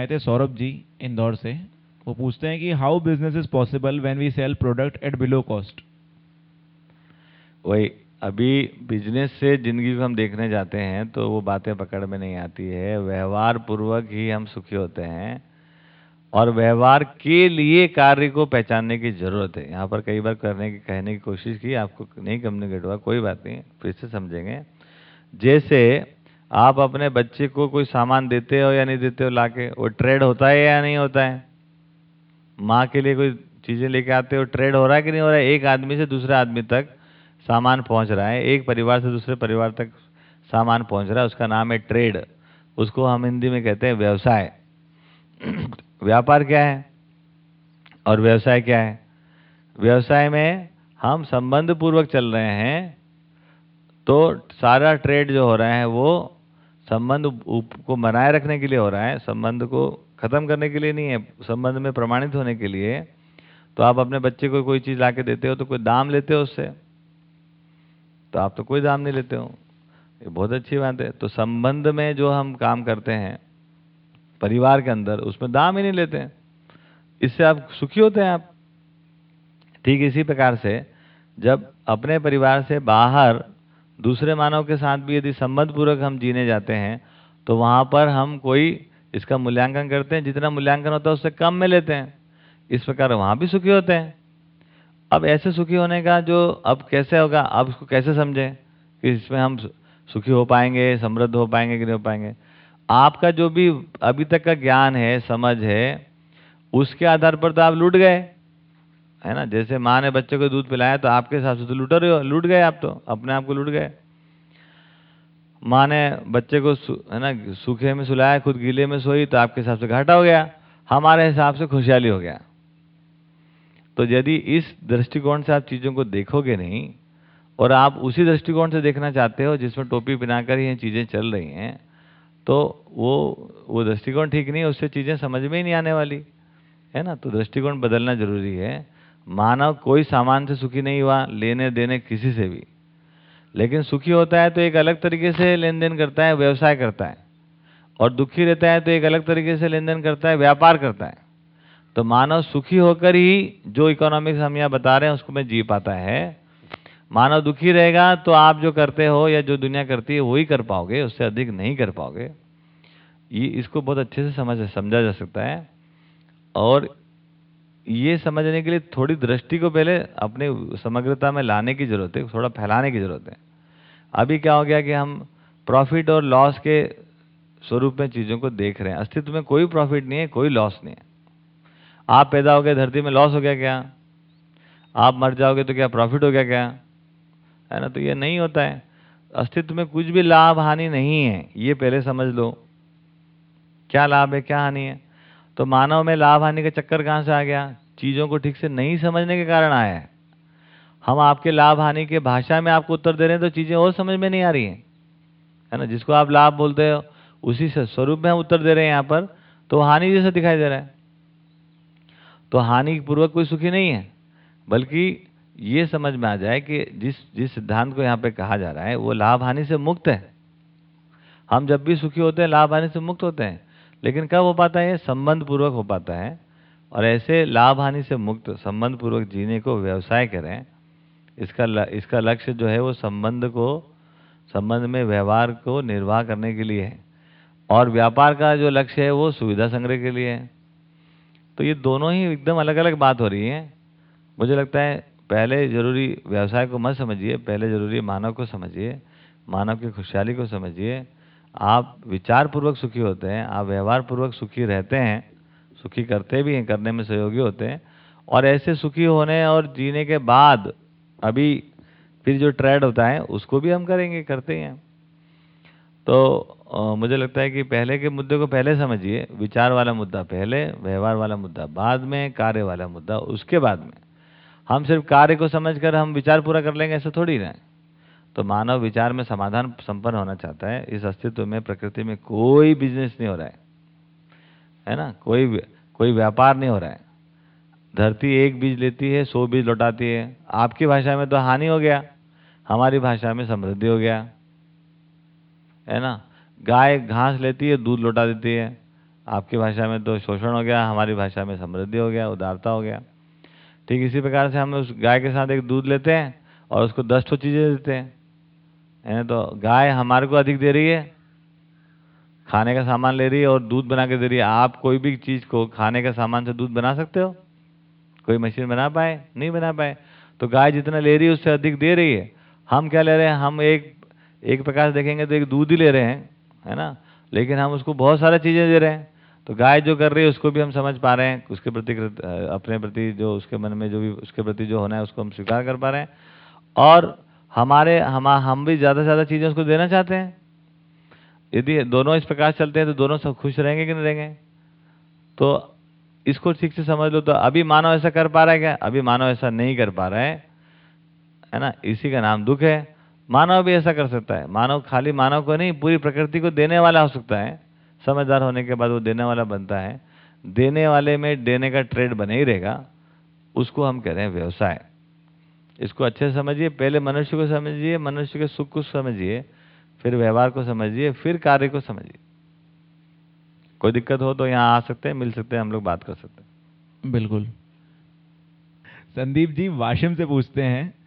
आए थे सौरभ जी इंदौर से। वो पूछते हैं कि how business is possible when we sell product at below cost वही, अभी बिज़नेस से ज़िंदगी को हम देखने जाते हैं तो वो बातें पकड़ में नहीं आती है। व्यवहार पूर्वक ही हम सुखी होते हैं और व्यवहार के लिए कार्य को पहचानने की ज़रूरत है। यहाँ पर कई बार करने की, कहने की कोशिश की, आपको नहीं कम्युनिकेट हुआ, कोई बात नहीं, फिर से समझेंगे। जैसे आप अपने बच्चे को कोई सामान देते हो या नहीं देते हो लाके, वो ट्रेड होता है या नहीं होता है? माँ के लिए कोई चीज़ें लेके आते हो, ट्रेड हो रहा है कि नहीं हो रहा है? एक आदमी से दूसरे आदमी तक सामान पहुँच रहा है, एक परिवार से दूसरे परिवार तक सामान पहुँच रहा है, उसका नाम है ट्रेड। उसको हम हिंदी में कहते हैं व्यवसाय। व्यापार क्या है? और व्यवसाय क्या है? व्यवसाय में हम संबंध पूर्वक चल रहे हैं तो सारा ट्रेड जो हो रहा है वो संबंध को बनाए रखने के लिए हो रहा है, संबंध को खत्म करने के लिए नहीं है, संबंध में प्रमाणित होने के लिए तो आप अपने बच्चे को कोई चीज़ ला देते हो तो कोई दाम लेते हो उससे तो आप तो कोई दाम नहीं लेते हो। ये बहुत अच्छी बात है। तो संबंध में जो हम काम करते हैं, परिवार के अंदर, उसमें दाम ही नहीं लेते इससे आप सुखी होते हैं आप। ठीक इसी प्रकार से, जब अपने परिवार से बाहर दूसरे मानव के साथ भी यदि संबंध पूर्वक हम जीने जाते हैं तो वहाँ पर हम कोई इसका मूल्यांकन करते हैं। जितना मूल्यांकन होता है, उससे कम में लेते हैं। इस प्रकार वहाँ भी सुखी होते हैं। अब ऐसे सुखी होने का जो अब कैसे होगा अब इसको कैसे समझें कि इसमें हम सुखी हो पाएँगे, समृद्ध हो पाएँगे कि नहीं हो पाएँगे? आपका जो भी अभी तक का ज्ञान है, समझ है, उसके आधार पर तो आप लूट गए। है ना? जैसे माँ ने बच्चे को दूध पिलाया तो आपके हिसाब से तो लूट रहे हो, लूट गए आप तो अपने आप को लूट गए। माँ ने बच्चे को है ना, सूखे में सुलाया, खुद गीले में सोई तो आपके हिसाब से घाटा हो गया, हमारे हिसाब से खुशहाली हो गया। तो यदि इस दृष्टिकोण से आप चीज़ों को देखोगे नहीं, और आप उसी दृष्टिकोण से देखना चाहते हो जिसमें टोपी पहनाकर ये चीज़ें चल रही हैं तो वो वो दृष्टिकोण ठीक नहीं उससे चीज़ें समझ में ही नहीं आने वाली। है ना? तो दृष्टिकोण बदलना ज़रूरी है। मानव कोई सामान से सुखी नहीं हुआ, लेने देने किसी से भी। लेकिन सुखी होता है तो एक अलग तरीके से लेन देन करता है, व्यवसाय करता है। और दुखी रहता है तो एक अलग तरीके से लेन देन करता है, व्यापार करता है। तो मानव सुखी होकर ही जो इकोनॉमिक्स हम यहाँ बता रहे हैं, उसको में जी पाता है। मानव दुखी रहेगा तो आप जो करते हो या जो दुनिया करती है, वही कर पाओगे, उससे अधिक नहीं कर पाओगे। ये इसको बहुत अच्छे से समझ, समझा जा सकता है। और ये समझने के लिए थोड़ी दृष्टि को पहले अपने समग्रता में लाने की ज़रूरत है, थोड़ा फैलाने की ज़रूरत है। अभी क्या हो गया कि हम प्रॉफिट और लॉस के स्वरूप में चीज़ों को देख रहे हैं। अस्तित्व में कोई प्रॉफिट नहीं है, कोई लॉस नहीं है। आप पैदा हो गए, धरती में लॉस हो गया क्या? आप मर जाओगे तो क्या प्रॉफिट हो गया क्या? है ना? तो ये नहीं होता है। अस्तित्व में कुछ भी लाभ हानि नहीं है, ये पहले समझ लो। क्या लाभ है, क्या हानि है? तो मानव में लाभ हानि का चक्कर कहाँ से आ गया? चीज़ों को ठीक से नहीं समझने के कारण आया है। हम आपके लाभ हानि के भाषा में आपको उत्तर दे रहे हैं तो चीज़ें और समझ में नहीं आ रही हैं। है ना? जिसको आप लाभ बोलते हो, उसी से स्वरूप में हम उत्तर दे रहे हैं यहाँ पर तो हानि जैसा दिखाई दे रहा है। तो हानि पूर्वक कोई सुखी नहीं है, बल्कि ये समझ में आ जाए कि जिस जिस सिद्धांत को यहाँ पे कहा जा रहा है, वो लाभ हानि से मुक्त है। हम जब भी सुखी होते हैं, लाभ हानि से मुक्त होते हैं। लेकिन कब हो पाता है? संबंध पूर्वक हो पाता है। और ऐसे लाभ हानि से मुक्त संबंध पूर्वक जीने को व्यवसाय करें। इसका ल, इसका लक्ष्य जो है वो संबंध को संबंध में व्यवहार को निर्वाह करने के लिए है। और व्यापार का जो लक्ष्य है वो सुविधा संग्रह के लिए है। तो ये दोनों ही एकदम अलग अलग बात हो रही है। मुझे लगता है पहले ज़रूरी व्यवसाय को मत समझिए पहले ज़रूरी मानव को समझिए मानव की खुशहाली को समझिए। आप विचार पूर्वक सुखी होते हैं आप व्यवहार पूर्वक सुखी रहते हैं सुखी करते भी हैं करने में सहयोगी होते हैं और ऐसे सुखी होने और जीने के बाद अभी फिर जो ट्रेड होता है उसको भी हम करेंगे करते हैं तो आ, मुझे लगता है कि पहले के मुद्दे को पहले समझिए विचार वाला मुद्दा पहले व्यवहार वाला मुद्दा बाद में कार्य वाला मुद्दा उसके बाद में। हम सिर्फ़ कार्य को समझकर हम विचार पूरा कर लेंगे ऐसा थोड़ी ना तो मानव विचार में समाधान संपन्न होना चाहता है, इस अस्तित्व में, प्रकृति में कोई बिज़नेस नहीं हो रहा है। है ना? कोई कोई व्यापार नहीं हो रहा है। धरती एक बीज लेती है, सौ बीज लौटाती है। आपकी भाषा में तो हानि हो गया, हमारी भाषा में समृद्धि हो गया। है ना? गाय घास लेती है, दूध लौटा देती है। आपकी भाषा में तो शोषण हो गया, हमारी भाषा में समृद्धि हो गया, उदारता हो गया। ठीक इसी प्रकार से हम उस गाय के साथ एक दूध लेते हैं और उसको दस ठो चीज़ें देते हैं। है तो गाय हमारे को अधिक दे रही है, खाने का सामान ले रही है और दूध बना के दे रही है। आप कोई भी चीज़ को खाने का सामान से दूध बना सकते हो? कोई मशीन बना पाए? नहीं बना पाए। तो गाय जितना ले रही है, उससे अधिक दे रही है। हम क्या ले रहे हैं? हम एक एक प्रकार से देखेंगे तो एक दूध ही ले रहे हैं, है ना? लेकिन हम उसको बहुत सारी चीज़ें दे रहे हैं। तो गाय जो कर रही है, उसको भी हम समझ पा रहे हैं, उसके प्रति अपने प्रति जो उसके मन में जो भी, उसके प्रति जो होना है, उसको हम स्वीकार कर पा रहे हैं। और हमारे, हम हम भी ज़्यादा से ज़्यादा चीज़ें उसको देना चाहते हैं। यदि दोनों इस प्रकार चलते हैं तो दोनों सब खुश रहेंगे कि नहीं रहेंगे? तो इसको ठीक से समझ लो तो अभी मानव ऐसा कर पा रहा है क्या? अभी मानव ऐसा नहीं कर पा रहा है। है ना? इसी का नाम दुख है। मानव भी ऐसा कर सकता है। मानव खाली मानव को नहीं, पूरी प्रकृति को देने वाला हो सकता है। समझदार होने के बाद वो देने वाला बनता है। देने वाले में देने का ट्रेड बने ही रहेगा। उसको हम कह रहे हैं व्यवसाय। इसको अच्छे से समझिए, पहले मनुष्य को समझिए, मनुष्य के सुख को समझिए, फिर व्यवहार को समझिए, फिर कार्य को समझिए। कोई दिक्कत हो तो यहाँ आ सकते हैं, मिल सकते हैं, हम लोग बात कर सकते हैं। बिल्कुल। संदीप जी, वाशिम से पूछते हैं